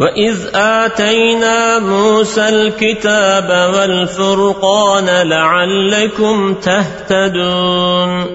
وَإِذْ آتَيْنَا مُوسَى الْكِتَابَ وَالْفُرْقَانَ لَعَلَّكُمْ تَهْتَدُونَ